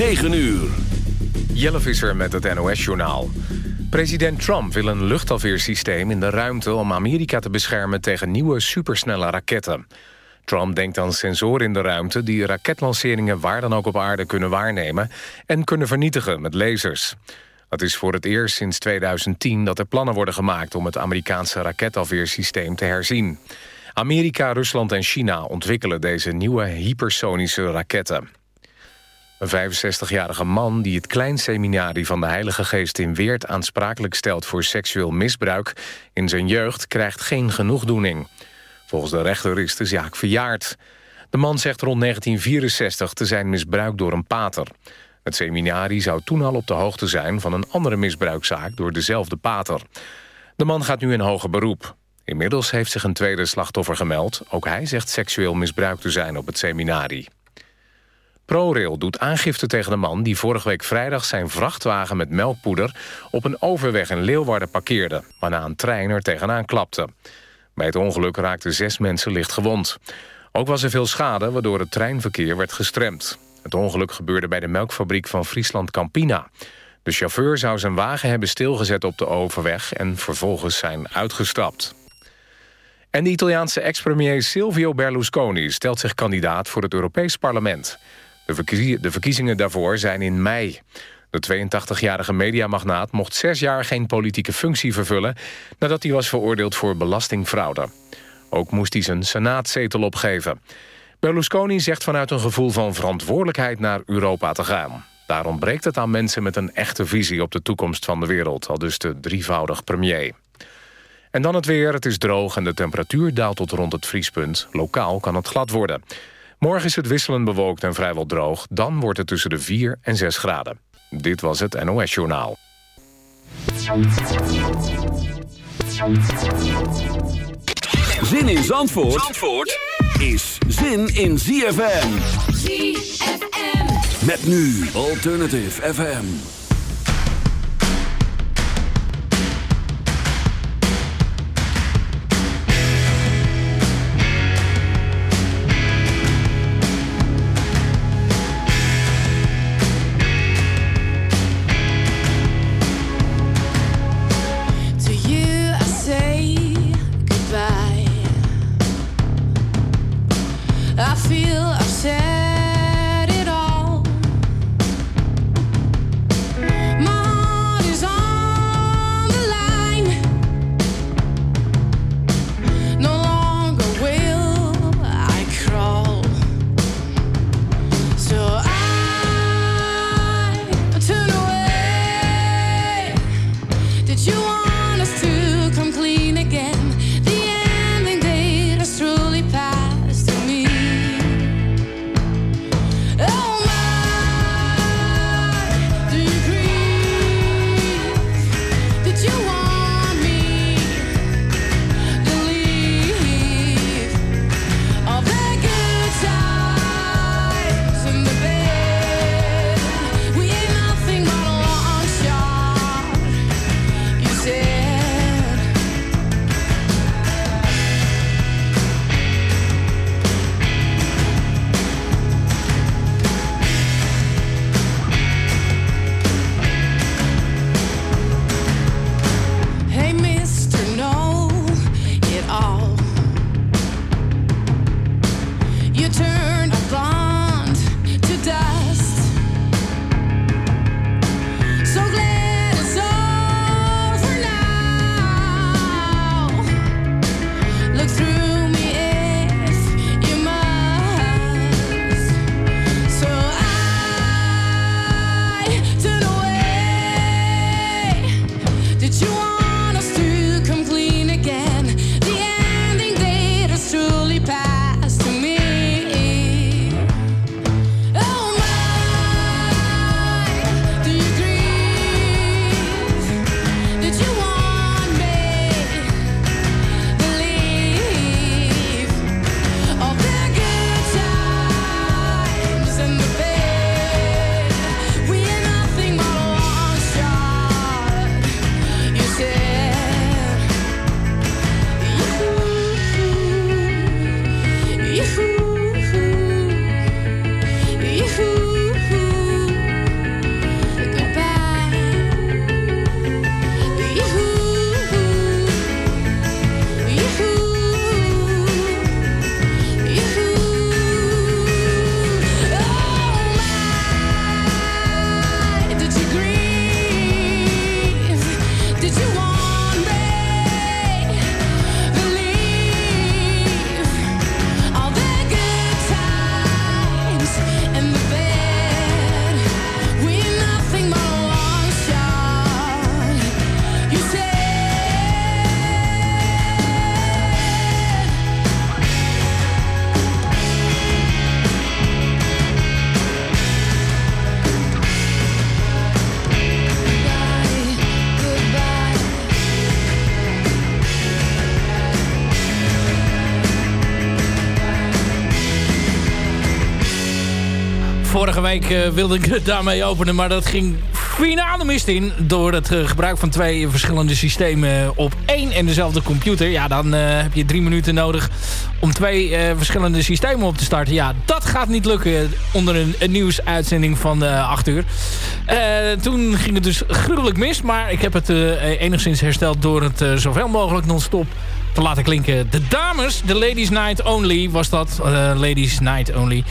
9 uur. Jelle Visser met het NOS-journaal. President Trump wil een luchtafweersysteem in de ruimte... om Amerika te beschermen tegen nieuwe supersnelle raketten. Trump denkt aan sensoren in de ruimte... die raketlanceringen waar dan ook op aarde kunnen waarnemen... en kunnen vernietigen met lasers. Het is voor het eerst sinds 2010 dat er plannen worden gemaakt... om het Amerikaanse raketafweersysteem te herzien. Amerika, Rusland en China ontwikkelen deze nieuwe hypersonische raketten. Een 65-jarige man die het kleinseminarie van de Heilige Geest in Weert aansprakelijk stelt voor seksueel misbruik in zijn jeugd krijgt geen genoegdoening. Volgens de rechter is de zaak verjaard. De man zegt rond 1964 te zijn misbruikt door een pater. Het seminarie zou toen al op de hoogte zijn van een andere misbruikzaak door dezelfde pater. De man gaat nu in hoger beroep. Inmiddels heeft zich een tweede slachtoffer gemeld. Ook hij zegt seksueel misbruikt te zijn op het seminarie. ProRail doet aangifte tegen de man die vorige week vrijdag zijn vrachtwagen met melkpoeder op een overweg in Leeuwarden parkeerde, waarna een trein er tegenaan klapte. Bij het ongeluk raakten zes mensen licht gewond. Ook was er veel schade, waardoor het treinverkeer werd gestremd. Het ongeluk gebeurde bij de melkfabriek van Friesland Campina. De chauffeur zou zijn wagen hebben stilgezet op de overweg en vervolgens zijn uitgestapt. En de Italiaanse ex-premier Silvio Berlusconi stelt zich kandidaat voor het Europees Parlement. De, verkiezingen daarvoor zijn in mei. De 82-jarige mediamagnaat mocht zes jaar geen politieke functie vervullen... nadat hij was veroordeeld voor belastingfraude. Ook moest hij zijn senaatzetel opgeven. Berlusconi zegt vanuit een gevoel van verantwoordelijkheid naar Europa te gaan. Daarom breekt het aan mensen met een echte visie op de toekomst van de wereld... al dus de drievoudig premier. En dan het weer. Het is droog en de temperatuur daalt tot rond het vriespunt. Lokaal kan het glad worden. Morgen is het wisselend bewolkt en vrijwel droog. Dan wordt het tussen de 4 en 6 graden. Dit was het NOS Journaal. Zin in Zandvoort, Zandvoort is zin in ZFM. ZFM. Met nu Alternative FM. Vorige week uh, wilde ik het daarmee openen. Maar dat ging finale mist in. Door het uh, gebruik van twee verschillende systemen op één en dezelfde computer. Ja, dan uh, heb je drie minuten nodig om twee verschillende systemen op te starten. Ja, dat gaat niet lukken onder een, een nieuwsuitzending van acht uur. toen ging het dus gruwelijk mis. Maar ik heb het enigszins hersteld door het zoveel mogelijk non-stop te laten klinken. De dames, de Ladies Night Only was dat. Ladies Night Only.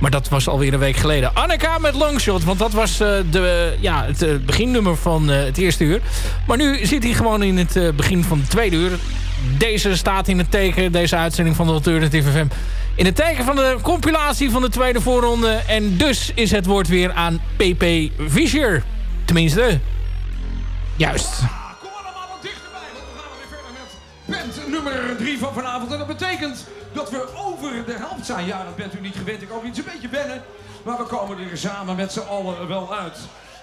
Maar dat was alweer een week geleden. Anneka met Longshot. Want dat was uh, de, ja, het uh, beginnummer van uh, het eerste uur. Maar nu zit hij gewoon in het begin van het tweede uur. Deze staat in het teken, deze uitzending van de Alternative FM... in het teken van de compilatie van de tweede voorronde. En dus is het woord weer aan PP Fischer. Tenminste, juist. Band nummer 3 van vanavond. En dat betekent dat we over de helft zijn. Ja, dat bent u niet gewend. Ik ook niet. een beetje wennen. Maar we komen er samen met z'n allen wel uit.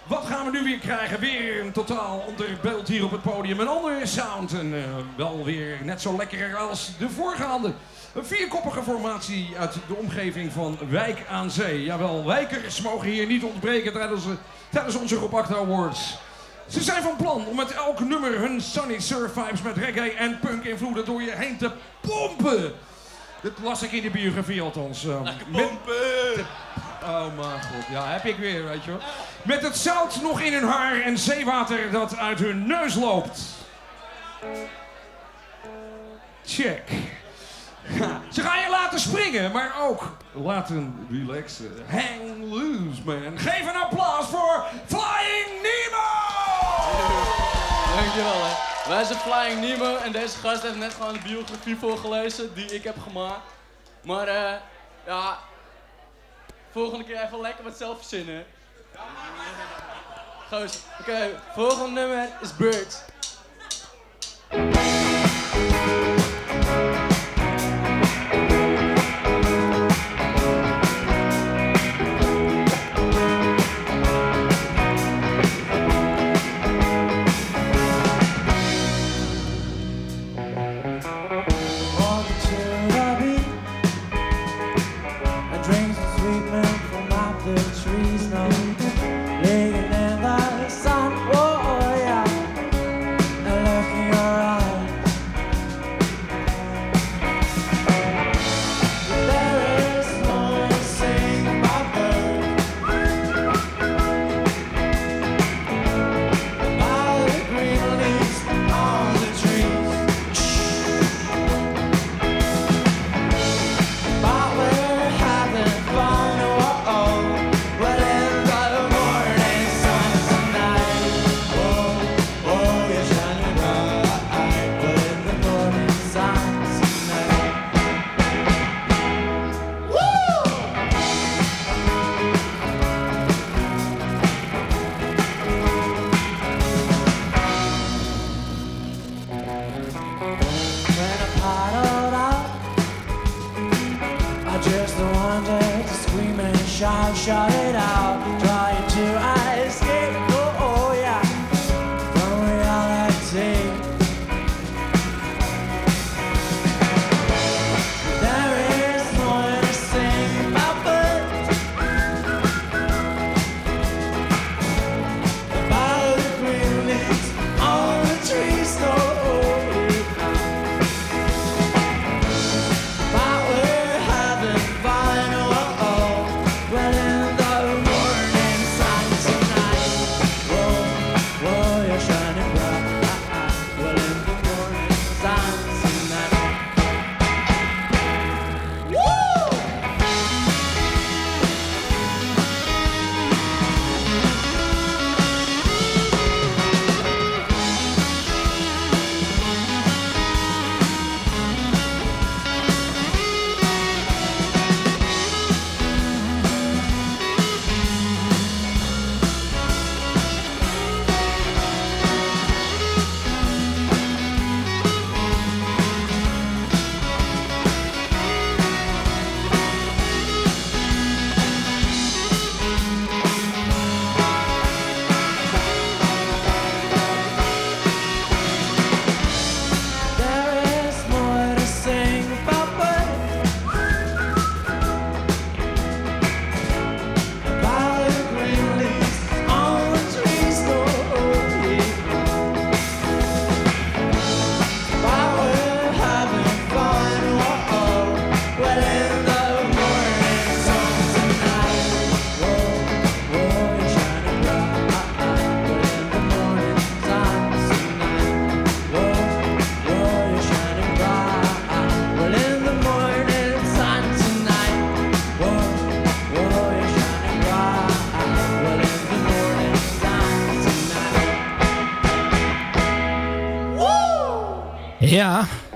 Wat gaan we nu weer krijgen? Weer een totaal ander beeld hier op het podium. Een andere sound. En uh, wel weer net zo lekker als de voorgaande. Een vierkoppige formatie uit de omgeving van Wijk aan Zee. Jawel, wijkers mogen hier niet ontbreken tijdens, tijdens onze Rob Awards. Ze zijn van plan om met elk nummer hun sunny surf vibes met reggae en punk invloeden door je heen te pompen. Dat las ik in de biografie althans. Uh, met Oh mijn god, ja, heb ik weer, weet je wel. Met het zout nog in hun haar en zeewater dat uit hun neus loopt. Check. ze gaan je laten springen, maar ook laten relaxen. Hang loose, man. Geef een applaus voor Dankjewel, hè. Wij zijn Flying Nemo en deze gast heeft net gewoon de biografie voorgelezen die ik heb gemaakt. Maar eh, ja, volgende keer even lekker wat zelf verzinnen. Goos, oké, volgende nummer is Birds. shine, shout it out.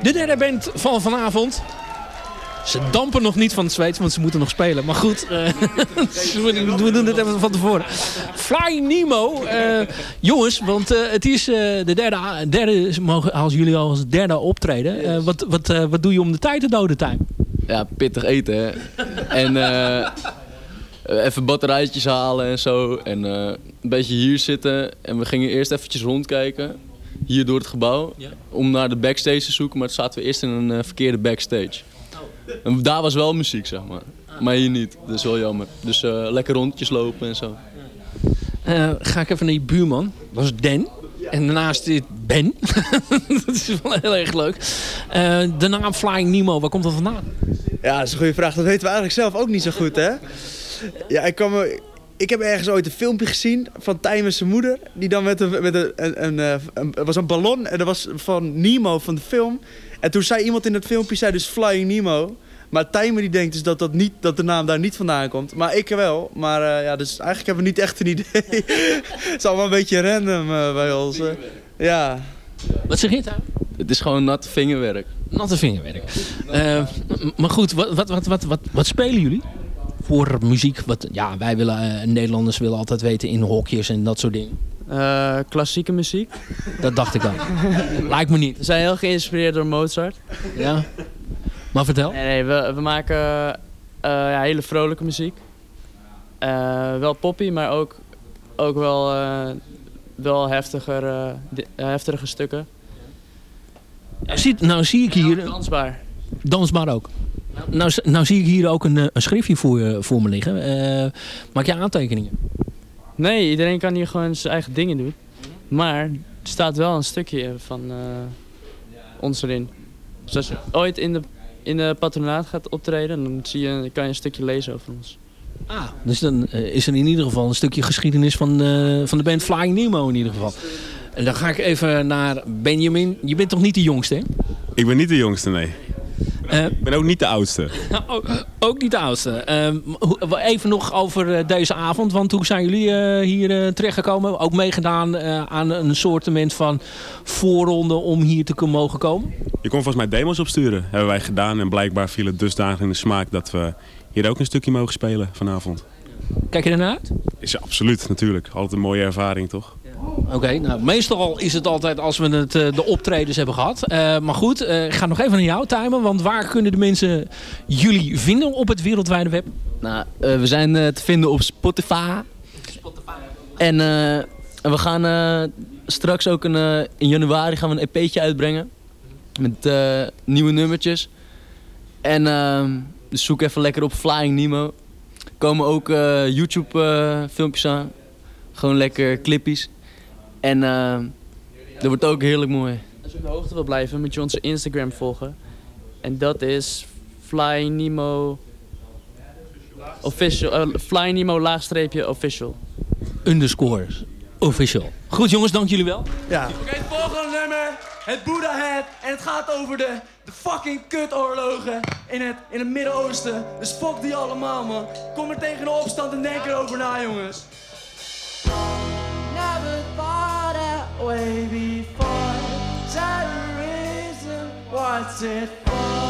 De derde band van vanavond. Ze dampen nog niet van het zweet, want ze moeten nog spelen. Maar goed, uh, we doen het even van tevoren. Flying Nemo. Uh, jongens, want uh, het is de derde, derde mogen, als jullie al als derde optreden. wat, wat, wat doe je om de tijd te doden, Time? Ja, pittig eten. Hè? en even batterijtjes halen en zo. En een beetje hier zitten. En we gingen eerst eventjes rondkijken. Hier door het gebouw. Ja. Om naar de backstage te zoeken. Maar toen zaten we eerst in een verkeerde backstage. En daar was wel muziek, zeg maar. Maar hier niet. Dat is wel jammer. Dus uh, lekker rondjes lopen en zo. Uh, ga ik even naar je buurman. Dat is Dan. En daarnaast dit Ben. dat is wel heel erg leuk. Uh, de naam Flying Nemo, waar komt dat vandaan? Ja, dat is een goede vraag. Dat weten we eigenlijk zelf ook niet zo goed, hè? Ja, ik kan me... Ik heb ergens ooit een filmpje gezien van Tijm en zijn moeder. Die dan met een, met een, een, een, een, was een ballon en dat was van Nemo van de film. En toen zei iemand in het filmpje, zei dus Flying Nemo. Maar Timer die denkt dus dat, dat, niet, dat de naam daar niet vandaan komt. Maar ik wel. Maar uh, ja, dus eigenlijk hebben we niet echt een idee. het is allemaal een beetje random uh, bij ons. Uh. Ja. Wat zeg je daar? Het is gewoon natte vingerwerk. Natte vingerwerk. maar goed, wat, wat, wat, wat, wat, wat spelen jullie? Voor muziek? Wat, ja, wij willen, Nederlanders willen altijd weten in hokjes en dat soort dingen. Uh, klassieke muziek. Dat dacht ik dan. Lijkt me niet. We zijn heel geïnspireerd door Mozart. Ja. Maar vertel. Nee, nee we, we maken uh, ja, hele vrolijke muziek. Uh, wel poppy, maar ook, ook wel, wel heftiger, heftige stukken. Zie, nou zie ik hier... dansbaar. Dansbaar ook. Nou, nou zie ik hier ook een, een schriftje voor, voor me liggen. maak je aantekeningen? Nee, iedereen kan hier gewoon zijn eigen dingen doen. Maar er staat wel een stukje van uh, ons erin. Dus als je ooit in de, in de patronaat gaat optreden, dan zie je, kan je een stukje lezen over ons. Ah, dus dan uh, is er in ieder geval een stukje geschiedenis van, uh, van de band Flying Nemo in ieder geval. En dan ga ik even naar Benjamin. Je bent toch niet de jongste, hè? Ik ben niet de jongste, nee. Uh, ik ben ook niet de oudste. ook, ook niet de oudste. Uh, even nog over uh, deze avond. Want hoe zijn jullie uh, hier terechtgekomen? Ook meegedaan aan een soortement van voorronde om hier te mogen komen? Je kon volgens mij demos opsturen. Hebben wij gedaan. En blijkbaar viel het dusdanig in de smaak dat we hier ook een stukje mogen spelen vanavond. Kijk je ernaar uit? Is absoluut, natuurlijk. Altijd een mooie ervaring, toch? Oké, nou meestal is het altijd als we het, de optredens hebben gehad. Uh, maar goed, uh, ik ga nog even naar jou timen. Want waar kunnen de mensen jullie vinden op het wereldwijde web? Nou, uh, we zijn te vinden op Spotify. Spotify. En we gaan straks ook een, in januari gaan we een EP'tje uitbrengen. Met nieuwe nummertjes. En dus zoek even lekker op Flying Nemo. Er komen ook YouTube filmpjes aan. Gewoon lekker clippies. En uh, dat wordt ook heerlijk mooi. Als je op de hoogte wil blijven, moet je onze Instagram volgen. En dat is Flying Nemo official. Uh, Flying Nemo laagstreepje official. Underscores official. Goed jongens, dank jullie wel. Ja. Oké, okay, het volgende nummer. Het Buddha Head. En het gaat over de, de fucking kutoorlogen in het, in het Midden-Oosten. Dus fuck die allemaal man. Kom er tegen de opstand en denk erover na jongens. Way before. Terrorism, what's it for?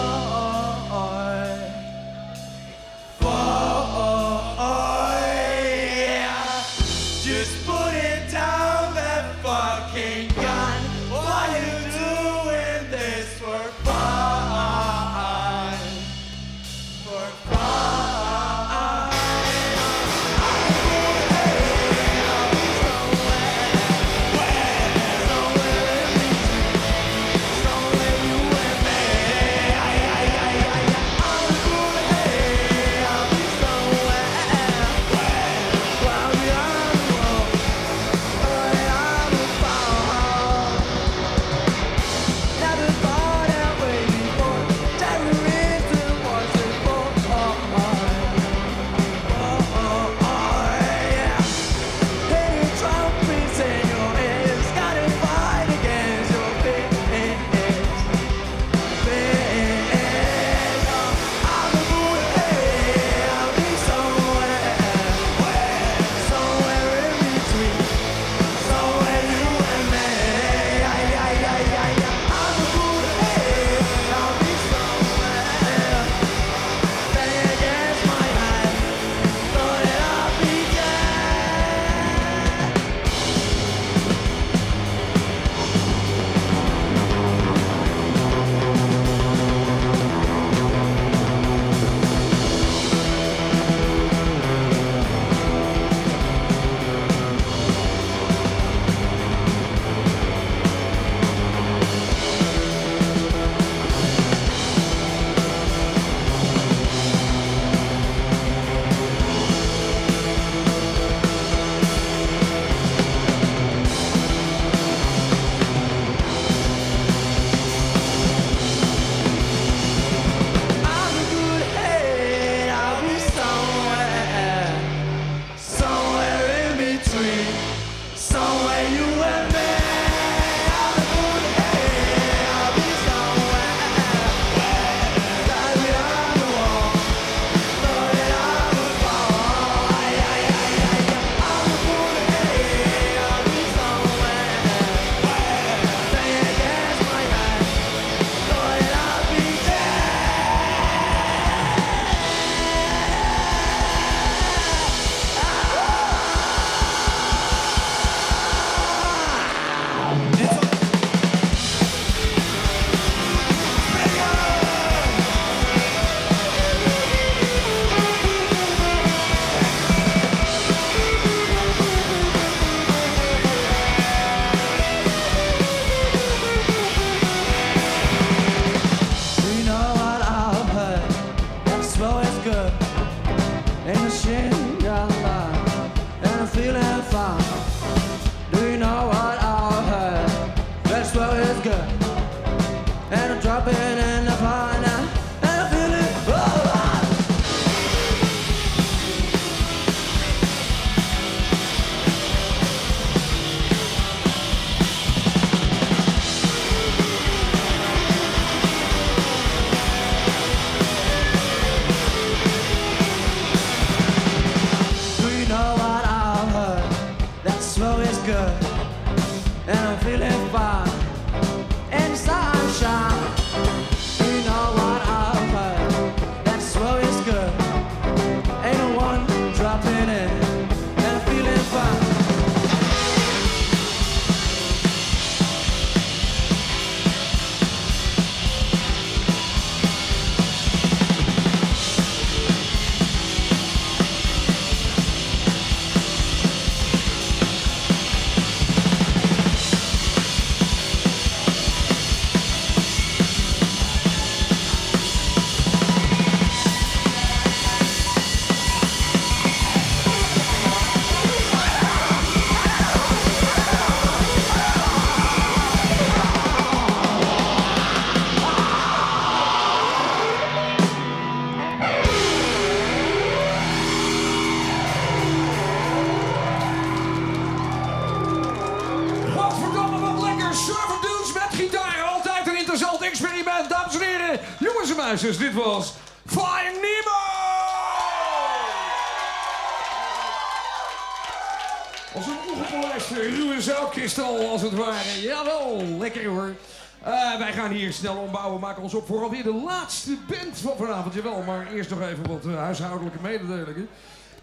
Ombouwen, maken ons op voor alweer de laatste band van vanavond. Jawel, maar eerst nog even wat eh, huishoudelijke mededelingen.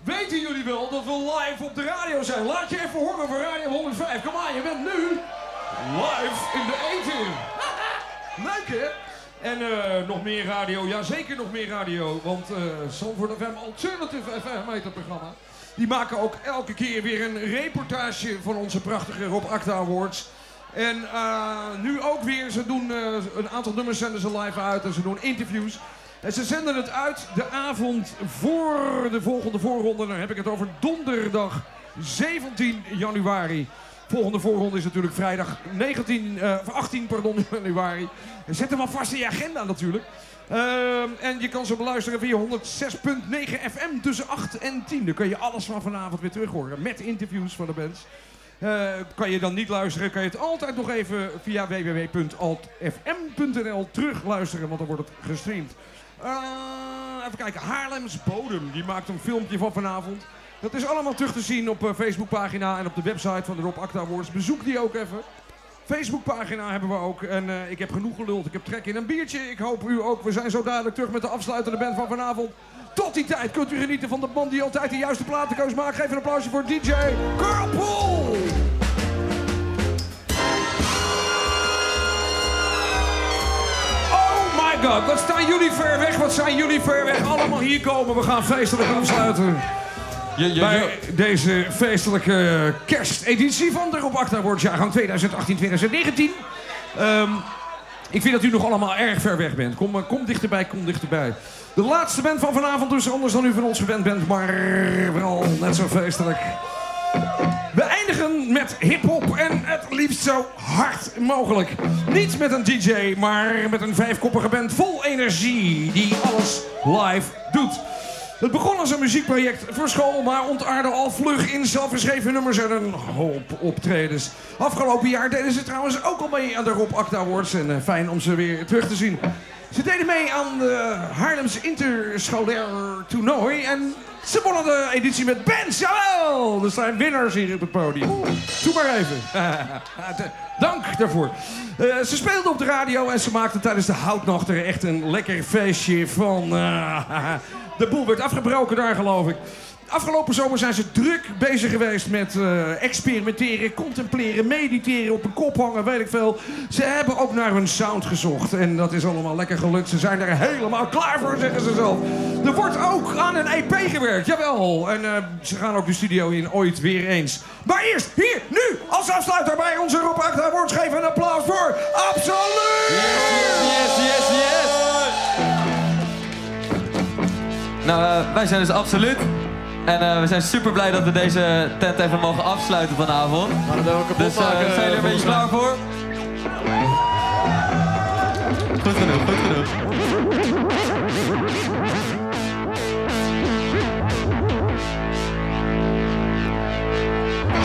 Weten jullie wel dat we live op de radio zijn? Laat je even horen voor Radio 105. Kom aan, je bent nu live in de eten. Leuk hè? En eh, nog meer radio, ja zeker nog meer radio. Want uh, Zandvoort FM Alternative FM heet programma. Die maken ook elke keer weer een reportage van onze prachtige Rob Acta Awards. En uh, nu ook weer, ze doen uh, een aantal nummers zenden ze live uit en ze doen interviews. En ze zenden het uit de avond voor de volgende voorronde. Dan heb ik het over donderdag 17 januari. Volgende voorronde is natuurlijk vrijdag 19, uh, 18 pardon, januari. Zet hem alvast in je agenda natuurlijk. Uh, en je kan ze beluisteren via 106.9 FM tussen 8 en 10. Dan kun je alles van vanavond weer terug horen. Met interviews van de bands. Uh, kan je dan niet luisteren, kan je het altijd nog even via www.altfm.nl terugluisteren, want dan wordt het gestreamd. Uh, even kijken, Haarlems Bodem, die maakt een filmpje van vanavond. Dat is allemaal terug te zien op uh, Facebookpagina en op de website van de Rob Acta Awards. Bezoek die ook even. Facebookpagina hebben we ook. En ik heb genoeg geluld. Ik heb trek in een biertje. Ik hoop u ook. We zijn zo dadelijk terug met de afsluitende band van vanavond. Tot die tijd kunt u genieten van de man die altijd de juiste platenkeus maakt. Geef een applausje voor DJ Carpool. Oh my god, wat staan jullie ver weg? Wat zijn jullie ver weg? Allemaal hier komen. We gaan feestelijk afsluiten. Je, je, Bij deze feestelijke kersteditie van de Rob Acta Awards jaargang 2018-2019. Um, ik vind dat u nog allemaal erg ver weg bent. Kom, kom dichterbij, kom dichterbij. De laatste band van vanavond dus anders dan u van ons gewend bent, maar wel net zo feestelijk. We eindigen met hip-hop en het liefst zo hard mogelijk. Niet met een DJ, maar met een vijfkoppige band vol energie die alles live doet. Het begon als een muziekproject voor school, maar ontaarde al vlug in zelfgeschreven nummers en een hoop optredens. Afgelopen jaar deden ze trouwens ook al mee aan de Rob Acta Awards en uh, fijn om ze weer terug te zien. Ze deden mee aan de Haarlems Interscholair toernooi en ze wonnen de editie met bands. Jawel, er zijn winnaars hier op het podium. Doe maar even. Dank daarvoor. Uh, ze speelden op de radio en ze maakten tijdens de houtnacht er echt een lekker feestje van. Uh, de boel werd afgebroken daar, geloof ik. Afgelopen zomer zijn ze druk bezig geweest met uh, experimenteren, contempleren, mediteren, op een kop hangen, weet ik veel. Ze hebben ook naar hun sound gezocht en dat is allemaal lekker gelukt. Ze zijn er helemaal klaar voor, zeggen ze zelf. Er wordt ook aan een EP gewerkt, jawel. En uh, ze gaan ook de studio in ooit weer eens. Maar eerst, hier, nu, als afsluiter bij onze Rob Acta Awards, geven een applaus voor Absoluut! Yes, yes, yes, yes! Nou, uh, wij zijn dus Absoluut. En uh, we zijn super blij dat we deze tent even mogen afsluiten vanavond. Maar dat ook dus uh, zijn jullie er een beetje klaar voor? Goed genoeg, goed genoeg.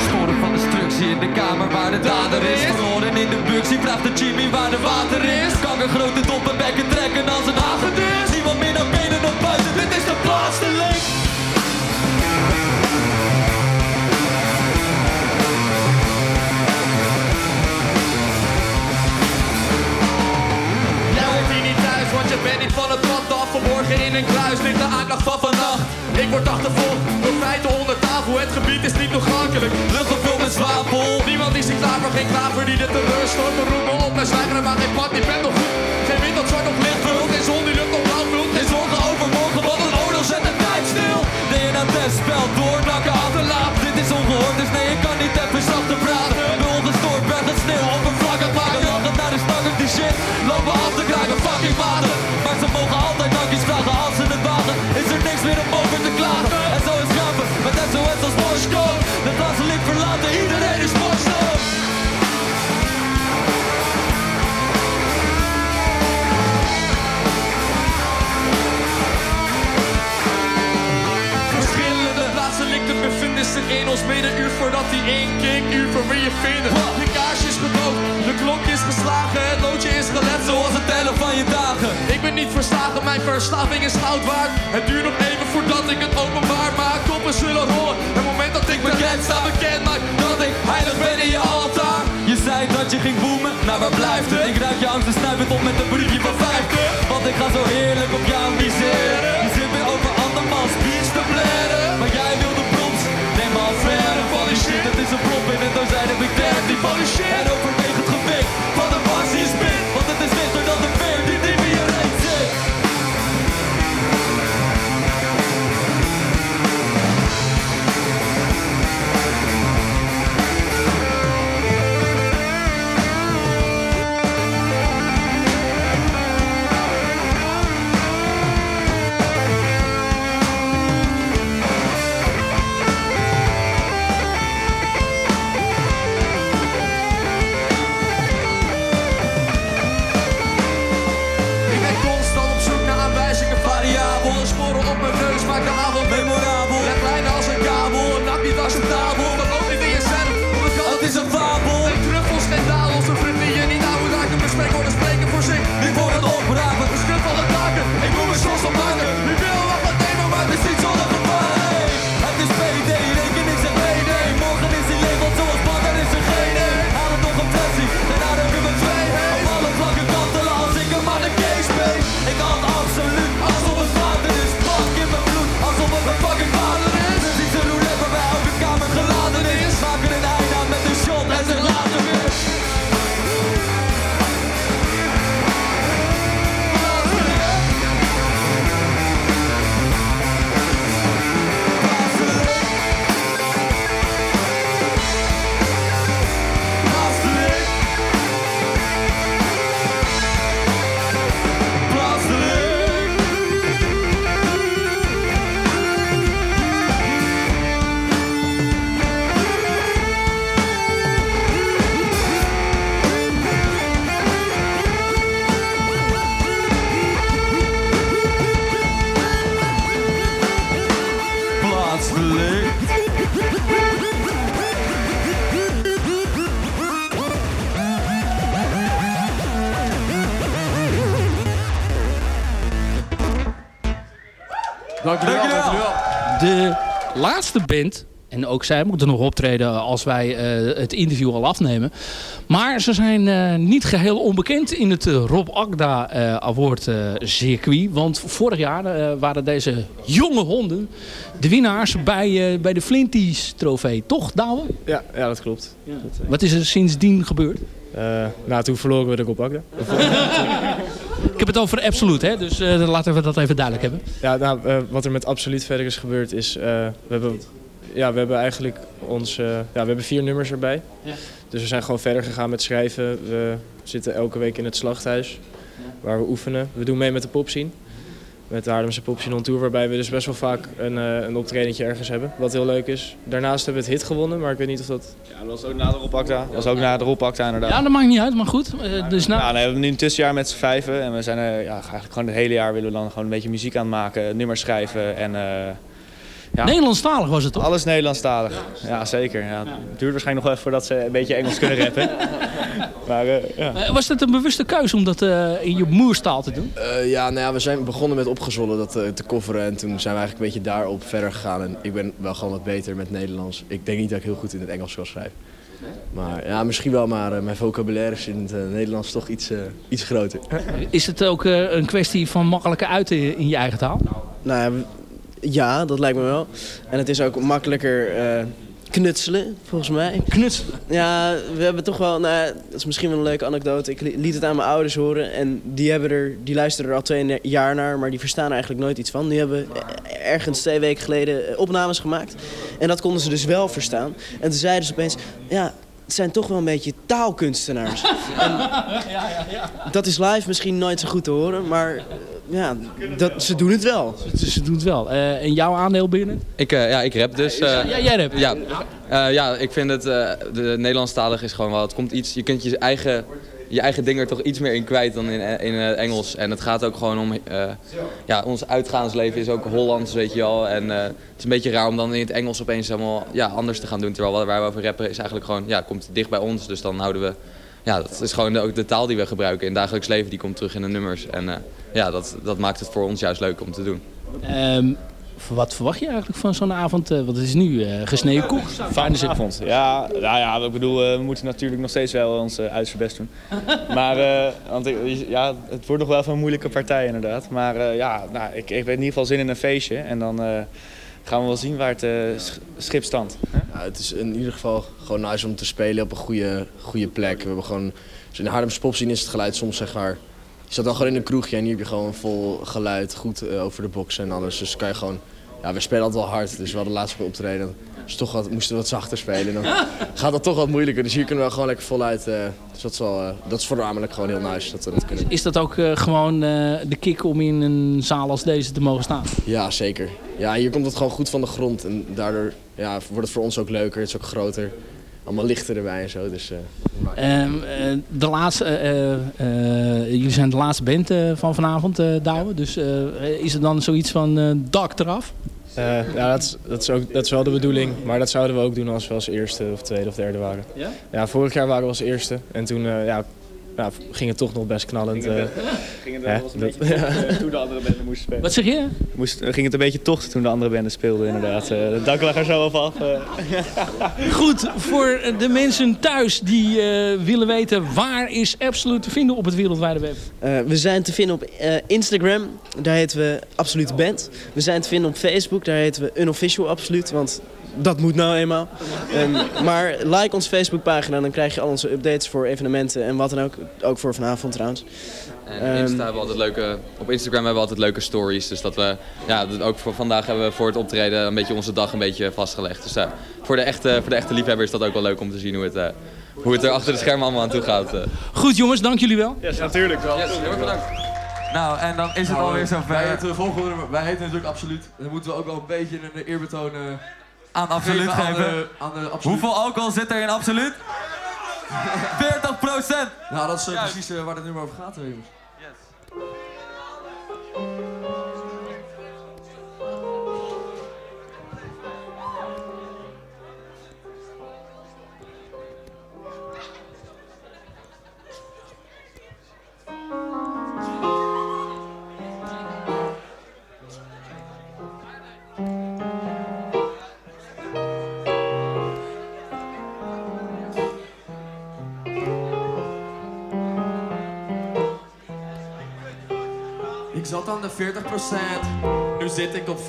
Sporen van destructie in de kamer waar de dader is. Verloren in de buxie vraagt de Jimmy waar de water is. Kankergrote doppen bekken trekken als een hagedis. Niemand meer naar binnen of buiten, dit is de plaats te. Van het pad Verborgen in een kluis ligt de aanklacht van vannacht. Ik word achtervolgd door feiten onder tafel. Het gebied is niet toegankelijk, lucht gevuld met zwavel. Niemand is er klaar voor, geen klaver die de terreur stort We roepen op. Naar zwijgen, maar geen pad, die bent nog goed. Geen die inking uur voor wie je vinden De kaarsje is gedoofd, de klok is geslagen, het loodje is gelet Zoals het tellen van je dagen Ik ben niet verslagen, mijn verslaving is goud waard. Het duurt nog even voordat ik het openbaar maak. Koppen zullen rollen, het moment dat ik bekend sta bekend maak. Dat ik heilig ben in je altaar. Je zei dat je ging boomen, nou waar blijft het? Ik ruik je angst en snuif het op met een briefje van 50 Want ik ga zo heerlijk op jou miseren heb ik Gustavo Dankjewel, dankjewel. De laatste band, en ook zij moeten nog optreden als wij eh, het interview al afnemen. Maar ze zijn eh, niet geheel onbekend in het eh, Rob Agda eh, Award eh, circuit. Want vorig jaar eh, waren deze jonge honden de winnaars bij, eh, bij de Flinties trofee. Toch, Douwe? Ja, ja, dat klopt. Eh, Wat is er sindsdien gebeurd? eh, nou, toen verloren we de Rob Agda. Ik heb het over absoluut, hè? dus eh, laten we dat even duidelijk hebben. Ja, nou, eh, wat er met Absoluut verder is gebeurd is... eh, we, hebben, ja, we hebben eigenlijk ons... ja, we hebben vier nummers erbij. Ja. Dus we zijn gewoon verder gegaan met schrijven. We zitten elke week in het slachthuis. Waar we oefenen. We doen mee met de popscene. Met de Haarlemse Popscene on Tour. Waarbij we dus best wel vaak een, eh een optredentje ergens hebben. Wat heel leuk is. Daarnaast hebben we het hit gewonnen. Maar ik weet niet of dat... Ja, dat was ook na de Rob Acta. Dat was ook na de Rob Acta inderdaad. Ja, dat maakt niet uit, maar goed. eh, dus nou, nee, we hebben nu een tussenjaar met z'n vijven. En we zijn er ja, eigenlijk gewoon het hele jaar willen we dan gewoon een beetje muziek aan het maken. Nummers schrijven en... eh, ja. Nederlandstalig was het toch? Alles Nederlandstalig. Ja, zeker. Ja, het duurt waarschijnlijk nog even voordat ze een beetje Engels kunnen rappen. maar eh, ja. Eh, was dat een bewuste keuze om dat eh, in je moerstaal te doen? Eh, ja, nou ja, we zijn begonnen met opgezwollen dat eh, te kofferen en toen zijn we eigenlijk een beetje daarop verder gegaan. En ik ben wel gewoon wat beter met Nederlands. Ik denk niet dat ik heel goed in het Engels kan schrijven. Maar ja, misschien wel, maar mijn vocabulaire is in het Nederlands toch iets, iets groter. Is het ook eh, een kwestie van makkelijke uiten in je eigen taal? Nou ja, ja, dat lijkt me wel. En het is ook makkelijker eh, knutselen, volgens mij. Knutselen? Ja, we hebben toch wel... Nou, dat is misschien wel een leuke anekdote. Ik li- liet het aan mijn ouders horen en die, hebben er, die luisteren er al twee jaar naar... maar die verstaan er eigenlijk nooit iets van. Die hebben ergens twee weken geleden eh, opnames gemaakt. En dat konden ze dus wel verstaan. En toen zeiden ze opeens... Ja, zijn toch wel een beetje taalkunstenaars. en dat is live misschien nooit zo goed te horen, maar eh, ja, dat, ze doen het wel. Ze, ze doen het wel. Eh, en jouw aandeel binnen? Ik, eh, ja, ik rap dus. eh, Ja, jij rapt? Ja, Eh, ja ik vind het, eh, de Nederlandstalig is gewoon wel, het komt iets, je kunt je eigen, je eigen ding er toch iets meer in kwijt dan in, in eh, Engels. En het gaat ook gewoon om, eh, ja, ons uitgaansleven is ook Hollands, weet je wel. En eh, het is een beetje raar om dan in het Engels opeens helemaal ja, anders te gaan doen. Terwijl waar we over rappen is eigenlijk gewoon, ja, komt dicht bij ons. Dus dan houden we ja, dat is gewoon ook de taal die we gebruiken in het dagelijks leven. Die komt terug in de nummers. En ja, dat, dat maakt het voor ons juist leuk om te doen. Ehm, wat verwacht je eigenlijk van zo'n avond? Eh, want het is nu eh, gesneden koek. Fijne avond. Ja, nou ja, ik bedoel, eh, we moeten natuurlijk nog steeds wel ons uh, uiterste best doen. maar eh, want, ik- ja, het wordt nog wel even een moeilijke partij inderdaad. Maar eh, ja, nou, ik, ik heb in ieder geval zin in een feestje. En dan eh, gaan we wel zien waar het sch- schip standt. Ja, het is in ieder geval gewoon nice om te spelen op een goede, goede plek. We hebben gewoon, dus in de Haarlemse popscene is het geluid soms zeg maar... Je zat dan gewoon in een kroegje en hier heb je gewoon vol geluid, goed over de boxen en alles. Dus kan je gewoon... Ja, we spelen altijd wel hard, dus we hadden laatst bij optreden. Dus toch wat, moesten we wat zachter spelen. Dan gaat dat toch wat moeilijker. Dus hier kunnen we gewoon lekker voluit. eh dus dat is, wel, eh, dat is voornamelijk gewoon heel nice dat we dat kunnen. Is dat ook eh, gewoon de kick om in een zaal als deze te mogen staan? Ja, zeker. Ja, hier komt het gewoon goed van de grond. En daardoor ja, wordt het voor ons ook leuker. Het is ook groter. Allemaal lichter erbij en zo. Dus, eh, Ehm, eh, de laatste, jullie zijn de laatste band van vanavond, Douwe. Dus is er dan zoiets van dak eraf? Eh, ja, dat is, dat, is ook, dat is wel de bedoeling. Maar dat zouden we ook doen als we als eerste of tweede of derde waren. Ja? Ja, vorig jaar waren we als eerste. En toen eh, ja, ja, ging het toch nog best knallend. Ging het eh. ging het Hè? een Dat- beetje tocht, eh, toen de andere banden moesten spelen. Wat zeg je? Moest, ging het een beetje tocht toen de andere banden speelden inderdaad. Eh, de dak lag er zo af af. eh. Goed, voor de mensen thuis die eh, willen weten waar is Absolute te vinden op het wereldwijde web? Eh, we zijn te vinden op eh, Instagram, daar heten we Absolute Band. We zijn te vinden op Facebook, daar heten we Unofficial Absolute, want dat moet nou eenmaal. Ehm, maar like onze Facebookpagina, dan krijg je al onze updates voor evenementen en wat dan ook. Ook voor vanavond trouwens. En Insta hebben we altijd leuke, op Instagram hebben we altijd leuke stories. Dus dat we, ja, dat ook voor vandaag hebben we voor het optreden een beetje onze dag een beetje vastgelegd. Dus voor, de echte, voor de echte liefhebber is dat ook wel leuk om te zien hoe het, eh, hoe het er achter de schermen allemaal aan toe gaat. eh. Goed jongens, dank jullie wel. Ja, natuurlijk wel. Yes, heel erg bedankt. Nou, en dan is het Nou, alweer zover. Wij heten, volgende, wij heten natuurlijk Absoluut. Dan moeten we ook wel een beetje een eerbetoon eh, Aan Absoluut aan geven. de, aan de Absoluut. Hoeveel alcohol zit er in Absoluut? 40 procent. Nou, dat is eh, precies eh, waar het nummer over gaat, eh, jongens. Nu zit ik op 40%.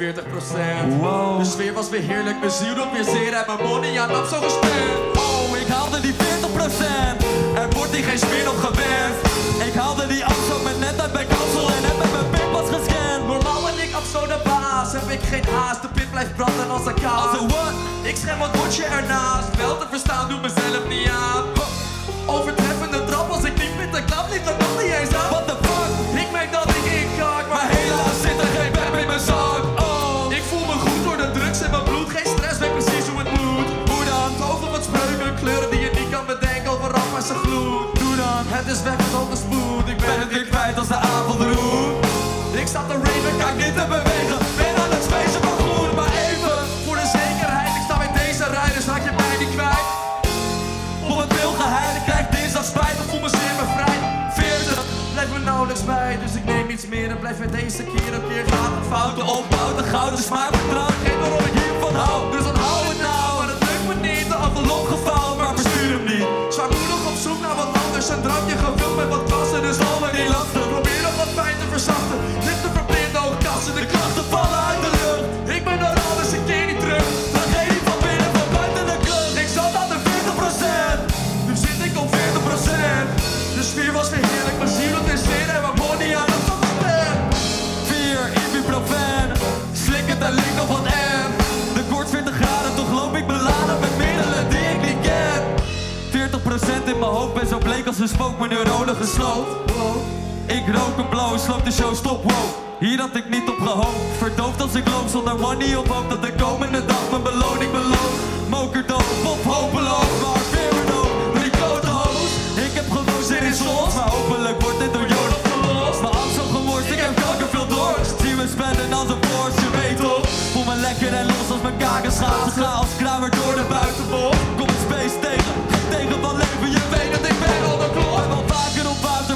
Wow. De sfeer was weer heerlijk, mijn ziel doet weer zeer en mijn money aan op zo gespend. Oh, ik haalde die 40 procent. Er wordt hier geen spin op gewend. Ik haalde die afstand met net uit bij kansel en heb met mijn pinpas gescand. Normaal ben ik op zo de baas, heb ik geen haast, de pit blijft branden als een kaas. Als een what? Ik scherm wat bordje ernaast, wel te verstaan, doe mezelf niet aan. Overtreffende trap als ik niet met de klap ligt, dat nog niet eens aan. What the fuck? Iets meer en blijf het deze keer op keer gaan. Het fouten fouten op. opbouw, de gouden smaak vertrouwt. Geen waarom ik hiervan hou, Dus als een spook, mijn neuronen gesloopt. Ik rook een blauw, sloot de show, stop, wow. Hier had ik niet op gehoopt. Verdoofd als ik loop zonder money op hoop dat de komende dag mijn beloning belooft. Mokerdoof, pop hopeloos, maar weer een hoop. Klote hoos. Ik heb gewoon zin in sos, maar hopelijk wordt dit door Joden verlost. Mijn zo gemorst, ik heb kanker veel door. Zie me spenden als een Porsche, je weet toch. Voel me lekker en los als mijn kaken schaatsen. Ga als kramer door de buitenbocht. Kom een space tegen, tegen van leven, je weet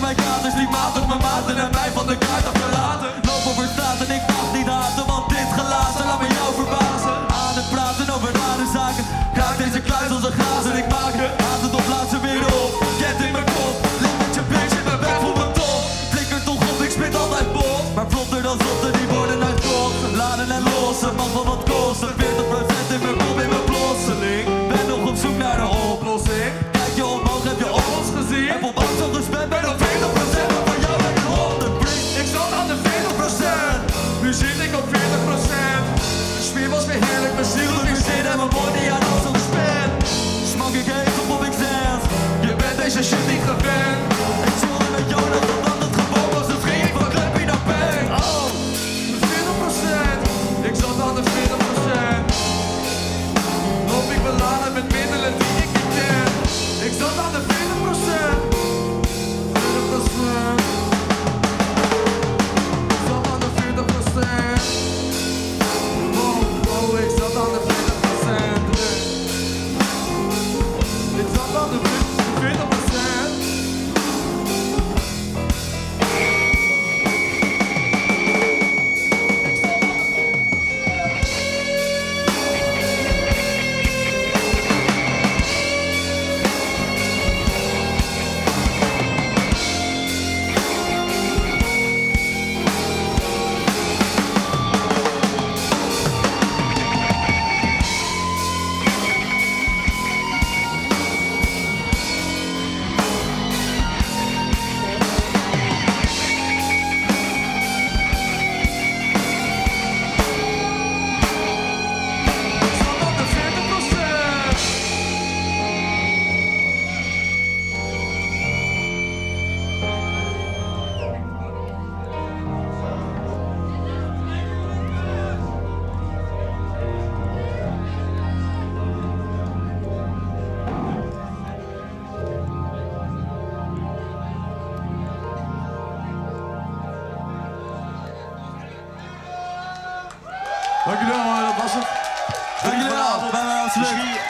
mijn kaders, die maat op mijn maten en mij van de kaart afgelaten. Loop over straat en ik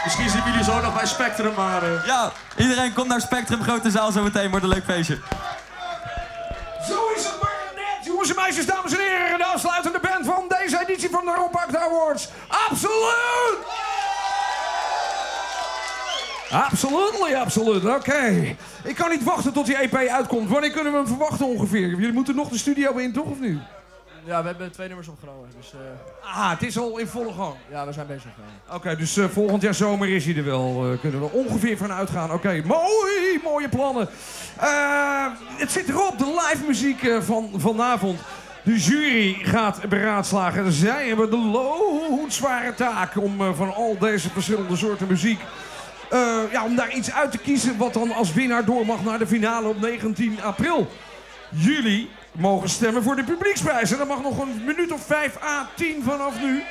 Misschien, zien jullie zo nog bij Spectrum, maar... eh, Ja, iedereen komt naar Spectrum, grote zaal zo meteen, wordt een leuk feestje. Zo is het maar net, jongens en meisjes, dames en heren. De afsluitende band van deze editie van de Rob Acta Awards. Absoluut! Absolutely, absoluut. Oké. Ik kan niet wachten tot die EP uitkomt. Wanneer kunnen we hem verwachten ongeveer? Jullie moeten nog de studio in, toch? Of nu? Ja, we hebben twee nummers opgenomen. Dus, eh, Ah, het is al in volle gang. ja, we zijn bezig. Oké, dus eh, volgend jaar zomer is hij er wel. eh, kunnen we ongeveer van uitgaan. Oké, mooi, mooie plannen. Eh, het zit erop, de live muziek eh, van vanavond. De jury gaat beraadslagen. Zij hebben de loodzware taak om eh, van al deze verschillende soorten muziek... eh, ja, om daar iets uit te kiezen wat dan als winnaar door mag naar de finale op 19 april. Jullie mogen stemmen voor de publieksprijs. En dat mag nog een minuut of 5 à 10 vanaf nu.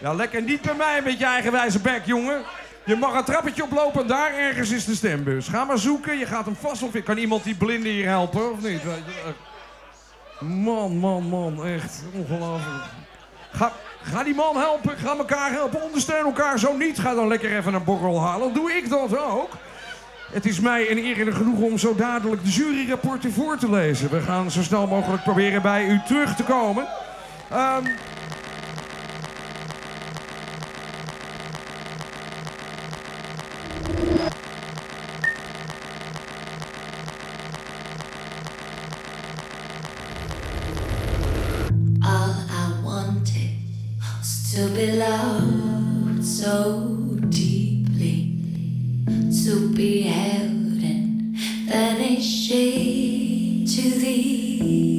Ja, lekker niet bij mij met je eigenwijze bek, jongen. Je mag een trappetje oplopen en daar ergens is de stembus. Ga maar zoeken, je gaat hem vast of Kan iemand die blinde hier helpen, of niet? Eh, Man, man, man, echt ongelooflijk. Ga, ga die man helpen, ga elkaar helpen, ondersteun elkaar. Zo niet, ga dan lekker even een borrel halen. Doe ik dat ook. Het is mij een eer en een genoegen om zo dadelijk de juryrapporten voor te lezen. We gaan zo snel mogelijk proberen bij u terug te komen. Ehm, All I wanted was to be loved so deeply, so beheld and vanishing to thee.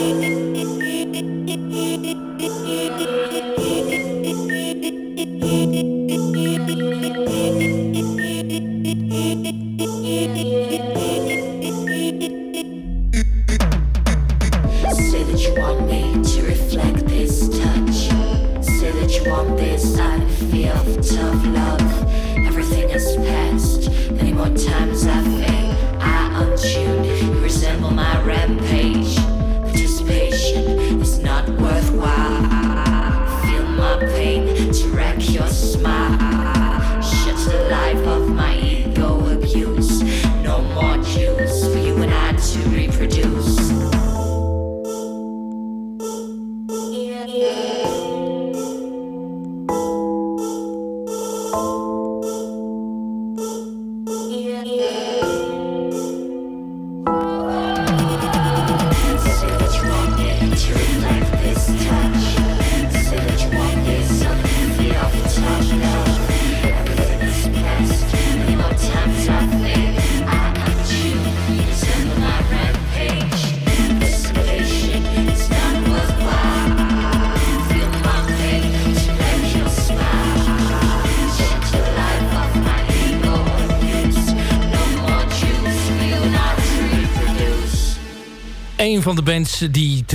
in, in, in.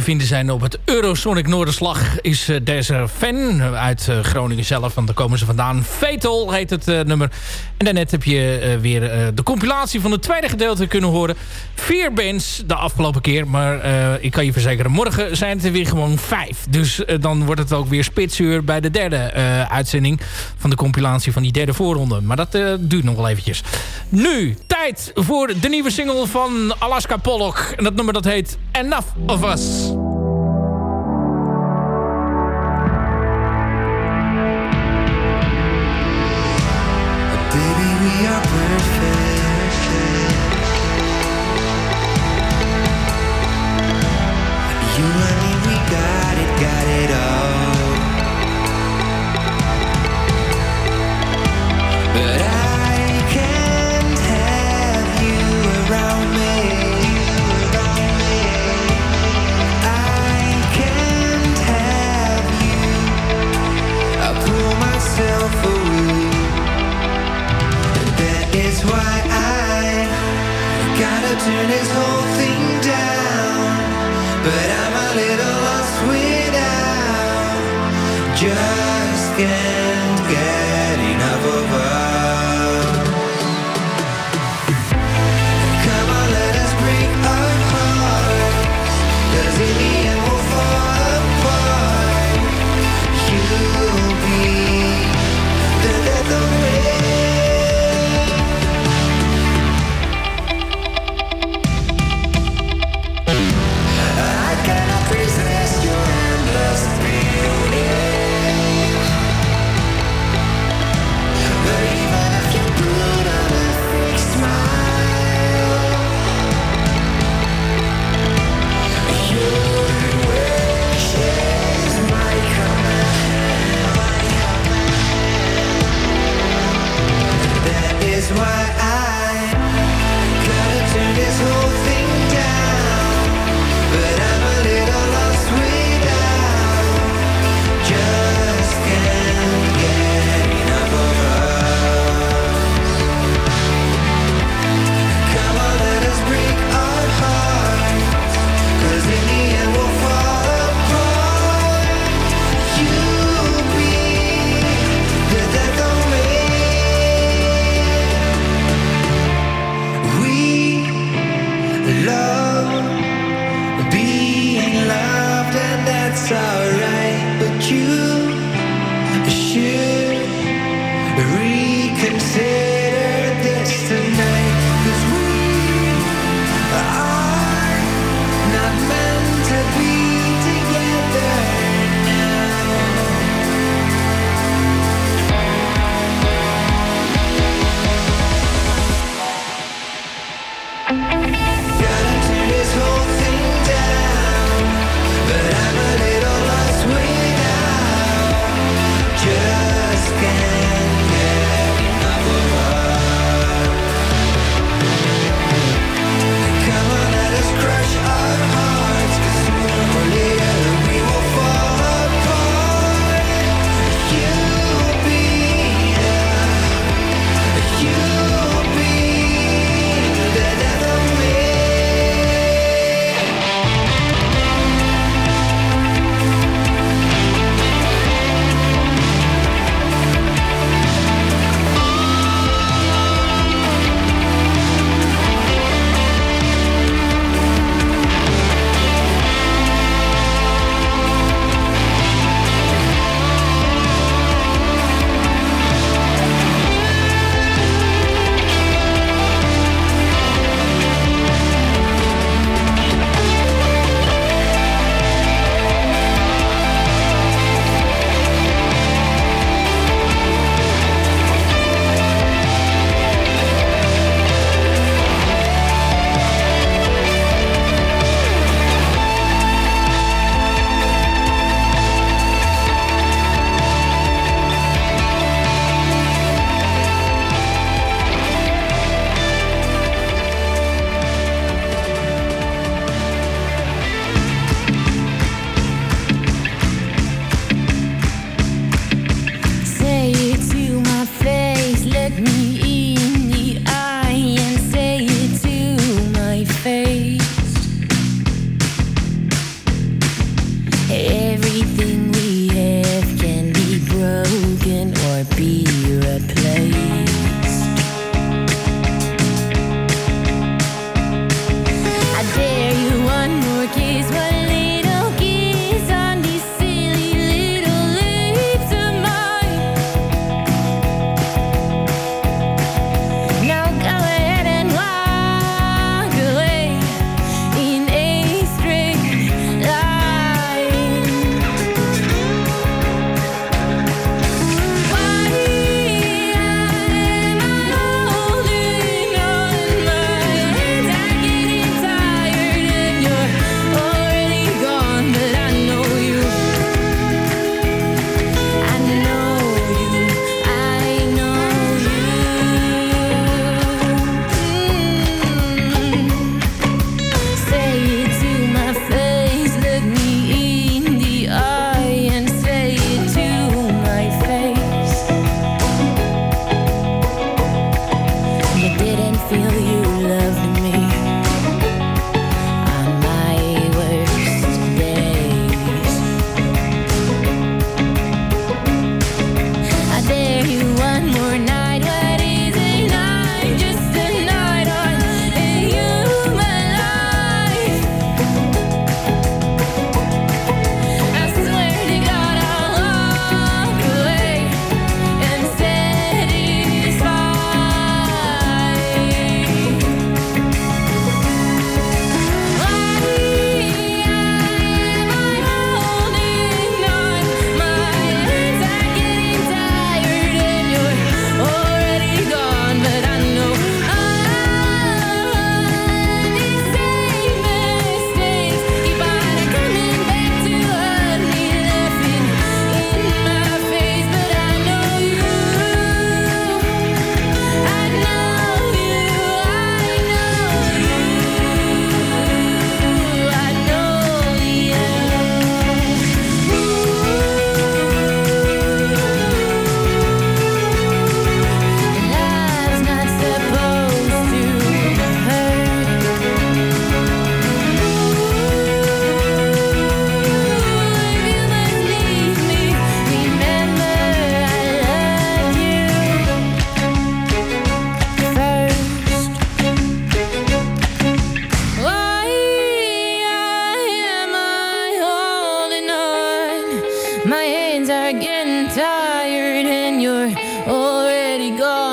vinden zijn op het Eurosonic Noorderslag... is eh, deze fan eh, uit eh, Groningen zelf, want daar komen ze vandaan. Vetal heet het nummer. En daarnet heb je weer de compilatie van het tweede gedeelte kunnen horen. Vier bands de afgelopen keer, maar ik kan je verzekeren... morgen zijn het er weer gewoon vijf. Dus dan wordt het ook weer spitsuur bij de derde uitzending... van de compilatie van die derde voorronde. Maar dat duurt nog wel eventjes. Nu, tijd voor de nieuwe single van Alaska Pollock. En dat nummer dat heet Enough of Us.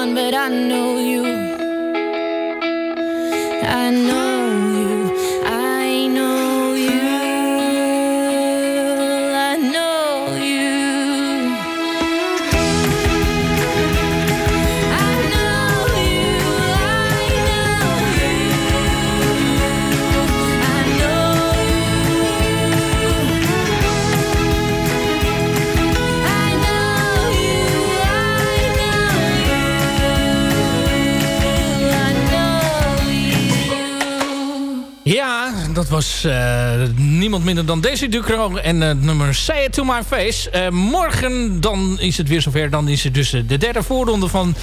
Gone, but I know you. I know eh, niemand minder dan Daisy Ducro en eh, het nummer Say It To My Face. Eh, morgen dan is het weer zover. Dan is het dus de derde voorronde van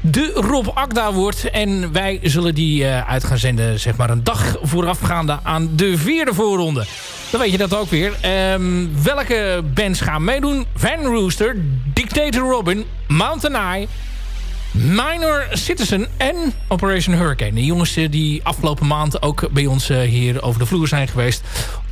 de Rob Akda wordt. En wij zullen die uit gaan zenden zeg maar een dag voorafgaande aan de vierde voorronde. Dan weet je dat ook weer. Ehm, welke bands gaan meedoen? Van Rooster, Dictator Robin, Mountain Eye... Minor Citizen en Operation Hurricane. De jongens eh, die afgelopen maand ook bij ons eh, hier over de vloer zijn geweest...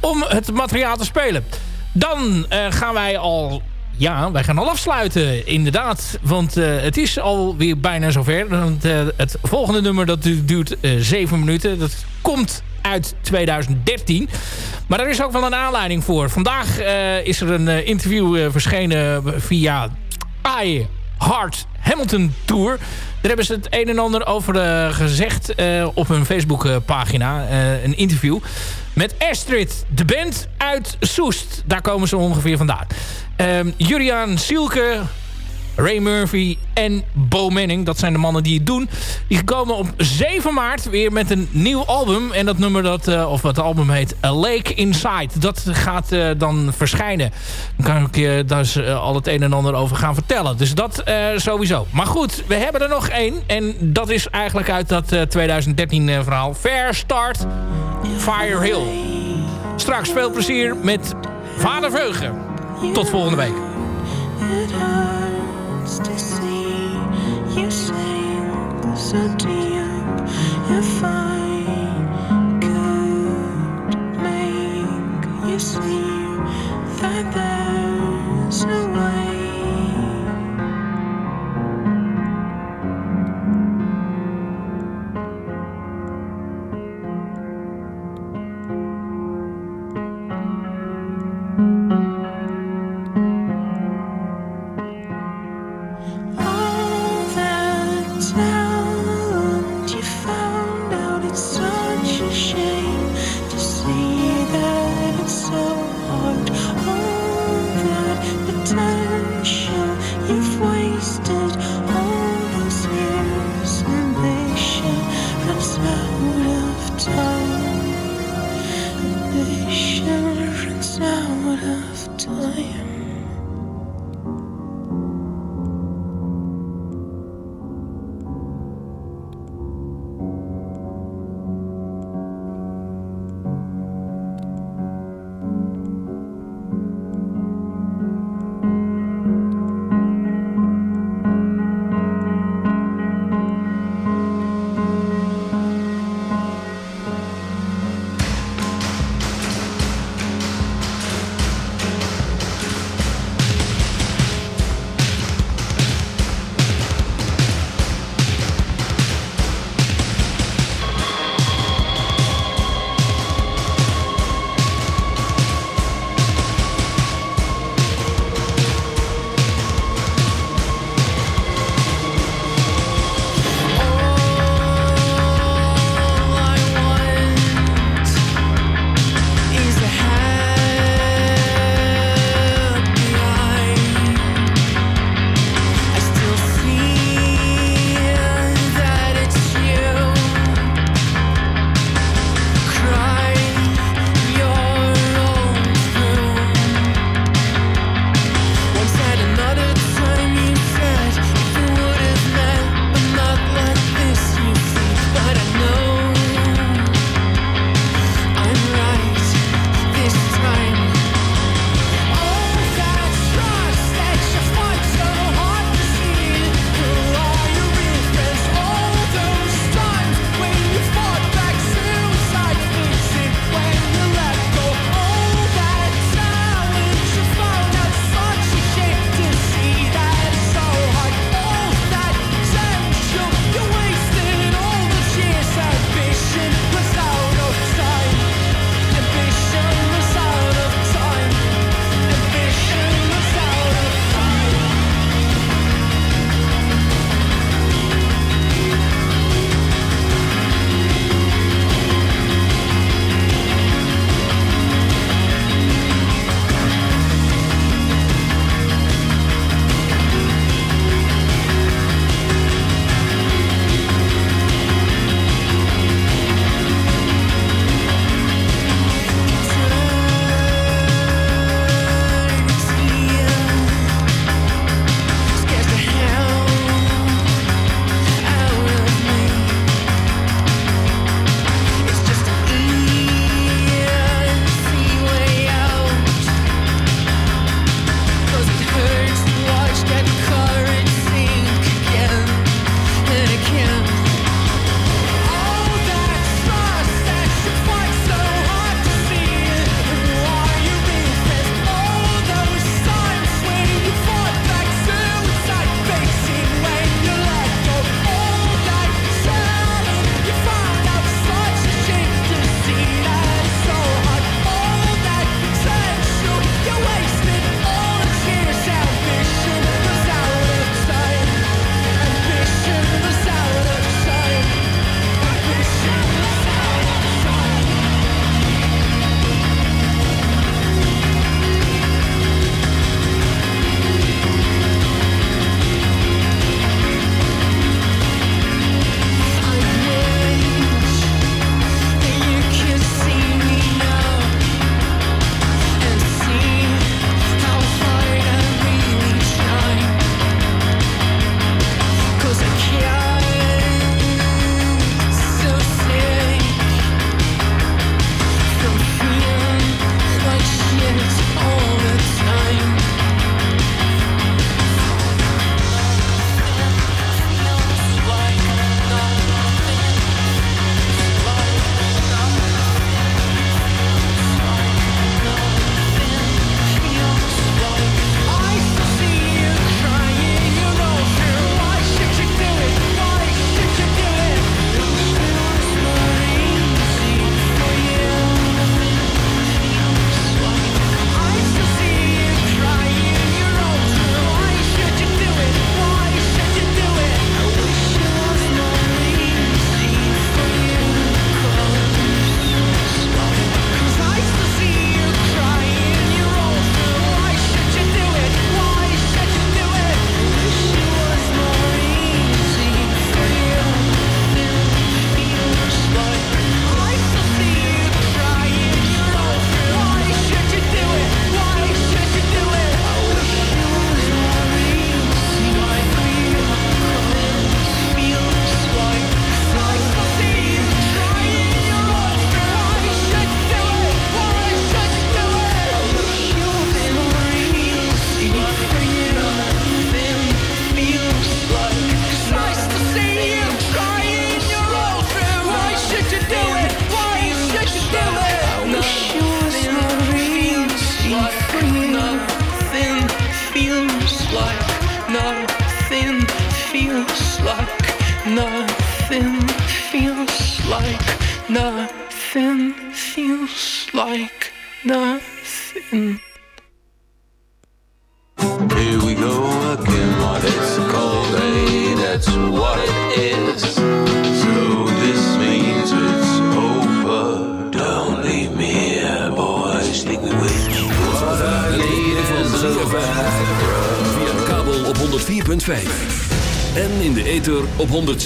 om het materiaal te spelen. Dan eh, gaan wij al... Ja, wij gaan al afsluiten, inderdaad. Want het is alweer bijna zover. Want, het volgende nummer dat du- duurt zeven minuten. Dat komt uit 2013. Maar er is ook wel een aanleiding voor. Vandaag is er een interview verschenen via I Heart Hamilton Tour. Daar hebben ze het een en ander over eh, gezegd eh, op hun Facebookpagina. eh een interview met Astrid, de band uit Soest. Daar komen ze ongeveer vandaan. Ehm Juriaan Sielke, Ray Murphy en Bo Manning. Dat zijn de mannen die het doen. Die komen op 7 maart weer met een nieuw album. En dat nummer, dat, eh, of het album heet A Lake Inside. Dat gaat eh, dan verschijnen. Dan kan ik je daar eh, al het een en ander over gaan vertellen. Dus dat sowieso. Maar goed, we hebben er nog één. En dat is eigenlijk uit dat eh, 2013 eh, verhaal. Fair Start, Fire Hill. Straks veel plezier met Vader Veugen. Tot volgende week. It hurts to see you sing so deep.